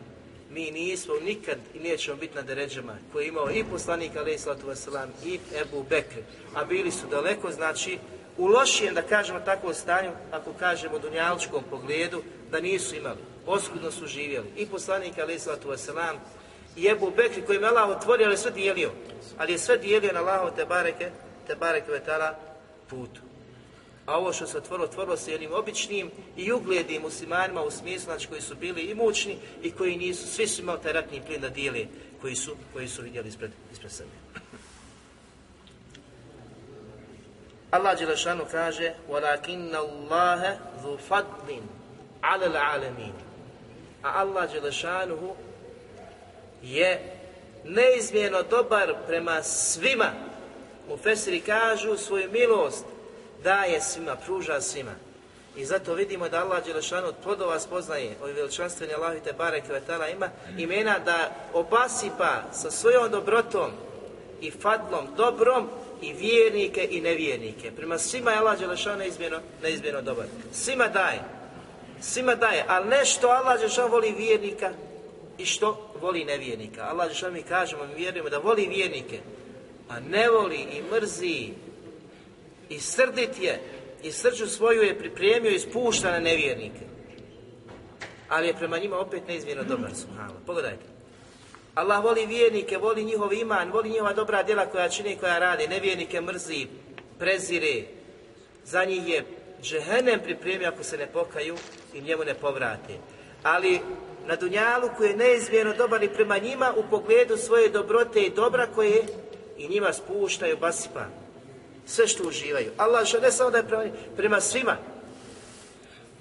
Mi nismo nikad i nećemo biti na deređama koji je imao i poslanik alaih sallatu i Ebu Bekr, a bili su daleko, znači, u lošijem, da kažemo tako stanju, ako kažemo dunjaličkom pogledu, da nisu imali. Oskudno su živjeli. I poslanik alaih sallatu i Ebu Bekr koji je Allah otvorio, ali sve dijelio. Ali je sve dijelio na Allahov te bareke, te bareke vetala putu. A ovo što se otvorilo, otvorilo se jednim običnim i uglednim muslimanima u smislu, znači koji su bili i mučni i koji nisu, svi su imali taj ratni plin da dijeli koji su, koji su vidjeli ispred, ispred sebe. Allah Đelešanu kaže وَلَكِنَّ اللَّهَ ذُو فَضْلٍ عَلَى الْعَالَمِينَ A Allah Đelešanuhu je neizmjerno dobar prema svima Mu Fesiri kažu svoju milost daje svima, pruža svima. I zato vidimo da Allah Đelešanu od plodova spoznaje, ovi veličanstveni Allah i te barek vetala ima imena da obasipa sa svojom dobrotom i fadlom, dobrom i vjernike i nevjernike. Prema svima je Allah Đelešanu neizmjerno, neizmjerno dobar. Svima daje. Svima daje, ali ne što Allah Đelešanu voli vjernika i što voli nevjernika. Allah Đelešanu mi kažemo, mi vjerujemo da voli vjernike, a ne voli i mrzi i srdit je i srđu svoju je pripremio i spušta na nevjernike. Ali je prema njima opet neizmjerno dobar, subhanallah. Pogledajte. Allah voli vjernike, voli njihov iman, voli njihova dobra djela koja čini i koja radi. Nevjernike mrzi, prezire. Za njih je džehennem pripremio ako se ne pokaju i njemu ne povrate. Ali na Dunjalu koji je neizmjerno dobar i prema njima u pogledu svoje dobrote i dobra koje i njima spuštaju basipa. Sve što uživaju. Allah što ne samo da je prema, prema svima,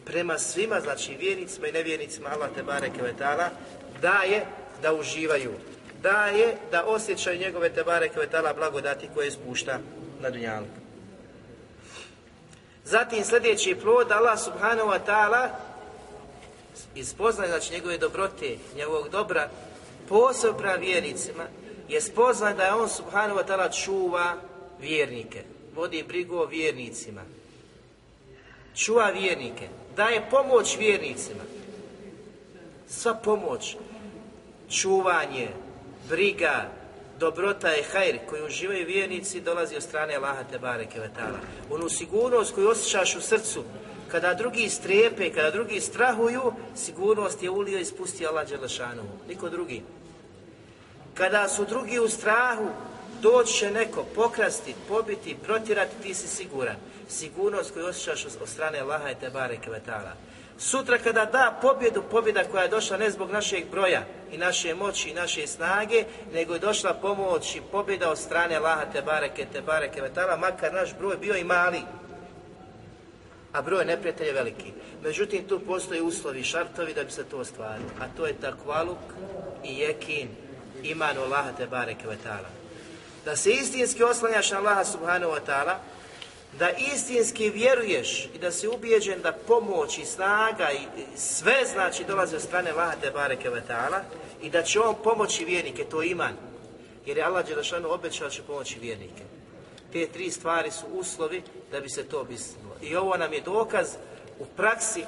prema svima, znači vjernicima i nevjernicima, Allah te bareke vetala, daje da uživaju, daje da osjećaju njegove te bareke vetala blagodati koje spušta na dunjalu. Zatim sljedeći plod, Allah subhanahu wa ta'ala ispoznaje znači njegove dobrote, njegovog dobra, posebno prema vjernicima, je spoznaj da je on subhanahu wa ta'ala čuva vjernike, vodi brigu o vjernicima, čuva vjernike, daje pomoć vjernicima. Sva pomoć, čuvanje, briga, dobrota i hajr koju uživaju vjernici dolazi od strane Allaha te bareke. Onu sigurnost koju osjećaš u srcu, kada drugi strepe, kada drugi strahuju, sigurnost je ulio i spustio Allah Đelešanovu, niko drugi. Kada su drugi u strahu, doći će neko pokrasti, pobiti, protjerati, ti si siguran. Sigurnost koju osjećaš od strane Allaha i Tebare Kvetala. Sutra kada da pobjedu, pobjeda koja je došla ne zbog našeg broja i naše moći i naše snage, nego je došla pomoć i pobjeda od strane Allaha Tebare Tebare Kvetala, makar naš broj bio i mali, a broj neprijatelja veliki. Međutim, tu postoje uslovi i šartovi da bi se to ostvarilo, a to je takvaluk i jekin, iman Allaha te bareke ve ta'ala. Da se istinski oslanjaš na Allaha subhanahu wa ta'ala, da istinski vjeruješ i da si ubijeđen da pomoć i snaga i sve znači dolazi od strane Allaha te bareke ta'ala i da će on pomoći vjernike, to iman. Jer je Allah Đelešanu obećao da će pomoći vjernike. Te tri stvari su uslovi da bi se to obisnilo. I ovo nam je dokaz u praksi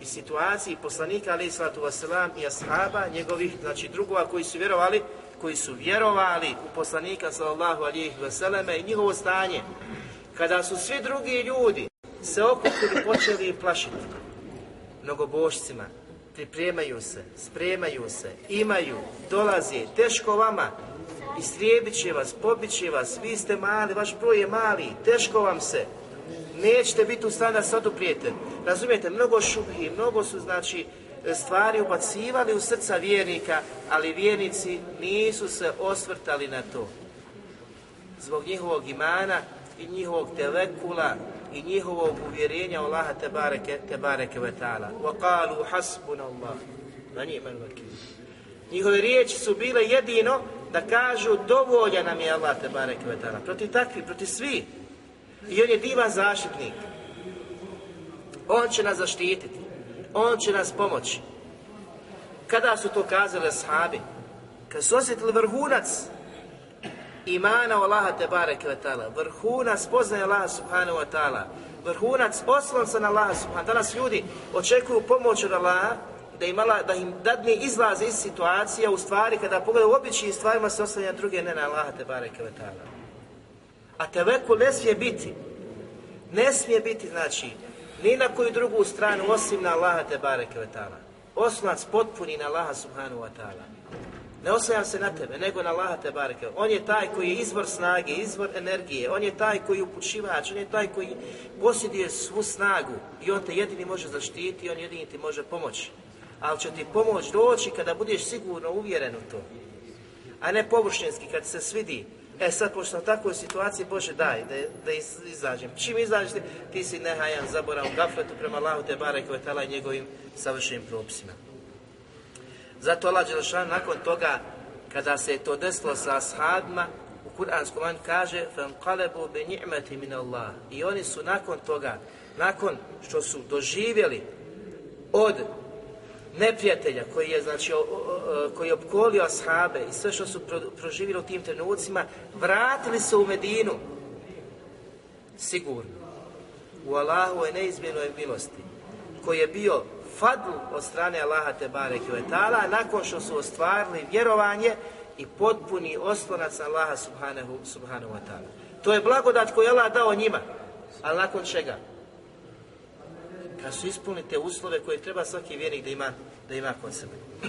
i situaciji poslanika alaih sallatu wasalam i ashaba, njegovih, znači drugova koji su vjerovali, koji su vjerovali u poslanika sallallahu alihi wasalame i njihovo stanje. Kada su svi drugi ljudi se okupili počeli plašiti mnogobošcima, pripremaju se, spremaju se, imaju, dolazi, teško vama, istrijebit će vas, pobit će vas, vi ste mali, vaš broj je mali, teško vam se, nećete biti u stanju da se oduprijete. Razumijete, mnogo šubhi, mnogo su znači stvari ubacivali u srca vjernika, ali vjernici nisu se osvrtali na to. Zbog njihovog imana i njihovog tevekula i njihovog uvjerenja Allaha te bareke, te bareke ve ta'ala. Wa qalu hasbuna Allah. Na ni'mal vakil. Njihove riječi su bile jedino da kažu dovolja nam je Allah te bareke ve. Protiv takvi, protiv svih. I on je divan zaštitnik. On će nas zaštititi. On će nas pomoći. Kada su to kazali ashabi? Kad su osjetili vrhunac imana Allaha te bareke ve ta'ala, vrhunac poznaje Allaha subhanahu wa ta'ala, vrhunac oslonca na Allaha subhanahu wa Danas ljudi očekuju pomoć od Allaha, da im, Allah, da im dadne izlaze iz situacija u stvari kada pogledaju u običnim stvarima se oslanja druge ne na Allaha te bareke ta'ala. A ne smije biti. Ne smije biti, znači, ni na koju drugu stranu osim na Allaha te bareke ve ta'ala. Oslonac potpuni na Allaha subhanahu wa ta'ala. Ne oslanjam se na tebe, nego na Allaha te bareke. On je taj koji je izvor snage, izvor energije. On je taj koji je upućivač, on je taj koji posjeduje svu snagu. I on te jedini može zaštiti, on jedini ti može pomoći. Ali će ti pomoć doći kada budeš sigurno uvjeren u to. A ne površinski, kad se svidi E sad, pošto sam u takvoj situaciji, Bože daj, da, da izađem. Čim izađeš ti, ti si nehajan, zaborav, gafletu prema Allahu te barek i njegovim savršenim propisima. Zato Allah Đelešan nakon toga, kada se je to desilo sa ashabima, u kuranskom an kaže فَانْقَلَبُوا بِنِعْمَةِ مِنَ اللَّهِ I oni su nakon toga, nakon što su doživjeli od neprijatelja koji je znači o- o- koji je opkolio ashabe i sve što su pro- proživjeli u tim trenucima, vratili se u Medinu sigurno u Allahu je neizmjenoj milosti koji je bio fadl od strane Allaha te ve taala nakon što su ostvarili vjerovanje i potpuni oslonac Allaha subhanahu, subhanahu wa ta'ala. To je blagodat koju je Allah dao njima. Ali nakon čega? Kad su ispunili te uslove koje treba svaki vjernik da ima, da ima kod sebe. <clears throat>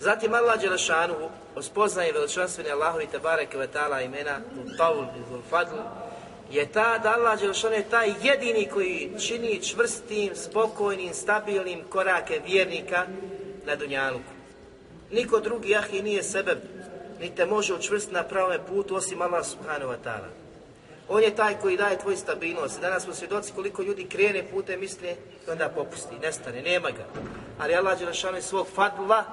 Zatim Allah Đelešanu spoznaje veličanstvene Allahovi te bareke ve ta'ala imena Tawul i Fadl je ta da Allah Đelešanu je taj jedini koji čini čvrstim, spokojnim, stabilnim korake vjernika na Dunjaluku. Niko drugi jahi nije sebe, niti može učvrstiti na pravome putu osim Allah subhanahu wa ta'ala. On je taj koji daje tvoj stabilnost. Danas smo svjedoci koliko ljudi krene putem misle i onda popusti, nestane, nema ga. Ali Allah Đelešanu iz svog fadla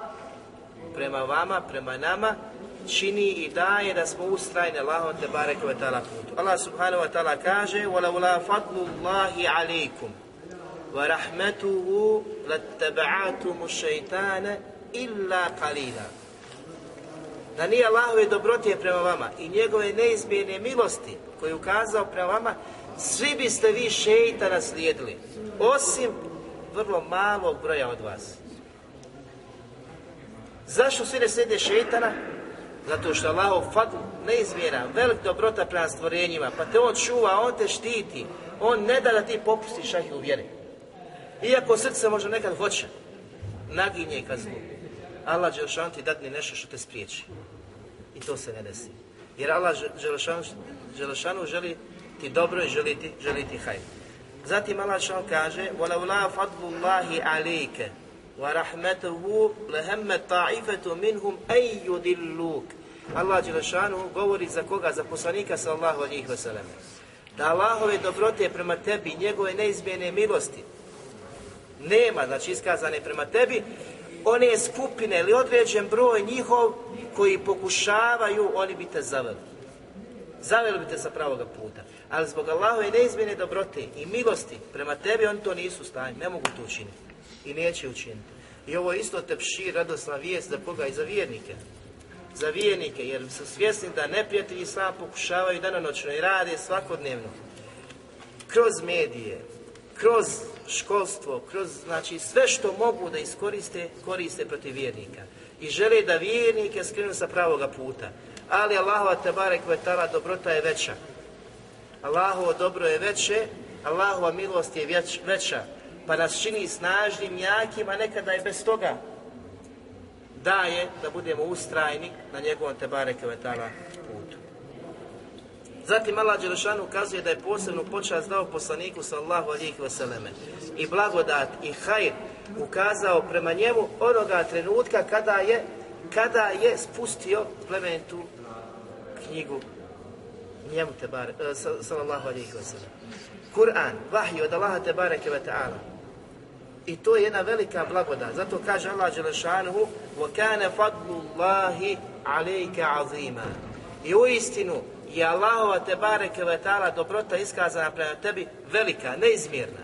prema vama, prema nama, čini i daje da smo ustrajni Allahom te bareke ve ta'ala putu. Allah subhanahu wa ta'ala kaže وَلَوْلَا فَضْلُ اللَّهِ عَلَيْكُمْ وَرَحْمَتُهُ لَتَّبَعَتُمُ الشَّيْطَانَ إِلَّا قَلِيلًا da nije Allahove dobrotije prema vama i njegove neizmjerne milosti koje je ukazao prema vama, svi biste vi šeitana slijedili, osim vrlo malog broja od vas. Zašto svi ne slijede šeitana? Zato što Allahov fadl neizmjera, velik dobrota prema stvorenjima, pa te on čuva, on te štiti, on ne da da ti popustiš šahi u vjeri. Iako srce možda nekad hoće, naginje ka zlu. Allah Đelšan ti dadne nešto što te spriječi. I to se ne desi. Jer Allah Đelšanu, Đelšanu želi ti dobro i želi ti, želi ti hajr. Zatim Allah Đelšan kaže وَلَوْلَا فَضْلُ اللَّهِ عَلَيْكَ وَرَحْمَتُهُ لَهَمَّ طَائِفَةُ مِنْهُمْ أَيْ يُدِلُّوكَ Allah Đelšanu govori za koga? Za poslanika sallahu alihi wasallam. Da Allahove dobrote prema tebi, njegove neizmjene milosti, nema, znači iskazane prema tebi, one skupine ili određen broj njihov koji pokušavaju, oni bi te zaveli. Zaveli bi te sa pravoga puta. Ali zbog Allahove neizmjene dobrote i milosti prema tebi, oni to nisu u stanju, ne mogu to učiniti. I neće učiniti. I ovo isto tepšir, radosna vijest za koga? I za vjernike. Za vjernike, jer su svjesni da neprijatelji sam pokušavaju danonoćno i rade svakodnevno kroz medije, kroz školstvo, kroz znači sve što mogu da iskoriste, koriste protiv vjernika. I žele da vjernike skrenu sa pravoga puta. Ali Allahova tebarek ve ta'ala dobrota je veća. Allahovo dobro je veće, Allahova milost je već, veća. Pa nas čini snažnim, jakim, a nekada i bez toga daje da budemo ustrajni na njegovom tebareke ve ta'ala putu. Zatim Allah Đelešanu ukazuje da je posebnu počast dao poslaniku sallahu alihi vseleme i blagodat i hajr ukazao prema njemu onoga trenutka kada je kada je spustio plemenitu knjigu njemu te bare, uh, sallallahu alihi vseleme. Kur'an, vahij od Allaha te bareke ve ta'ala. I to je jedna velika blagodat. Zato kaže Allah Đelešanuhu وَكَانَ فَضْلُ اللَّهِ عَلَيْكَ عَظِيمًا I u istinu je Allahova te bareke ve ta'ala dobrota iskazana prema tebi velika, neizmjerna.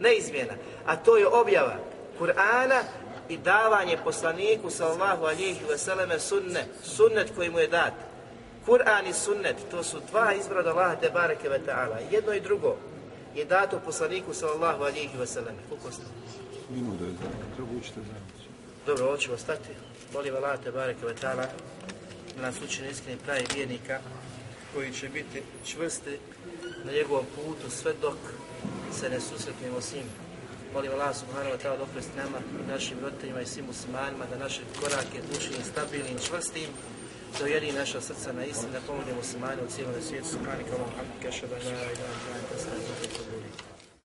Neizmjerna. A to je objava Kur'ana i davanje poslaniku sallallahu alihi veseleme sunne, sunnet koji mu je dat. Kur'an i sunnet, to su dva izbroda Allaha te bareke ve ta'ala. Jedno i drugo je dato poslaniku sallallahu alihi veseleme. Koliko ste? Minuta je. Dobro, ovo ćemo stati. Molim Allah te bareke ve ta'ala da nas učini iskrenim pravi vjernika koji će biti čvrsti na njegovom putu sve dok se ne susretnemo s njim. Molim Allah subhanahu wa ta'ala da oprosti nama našim roditeljima i svim muslimanima da naše korake učini stabilnim, čvrstim, da ujedi naša srca na istinu, da pomogne muslimane u cijelom svijetu. Astaghfiruka wa ilayk.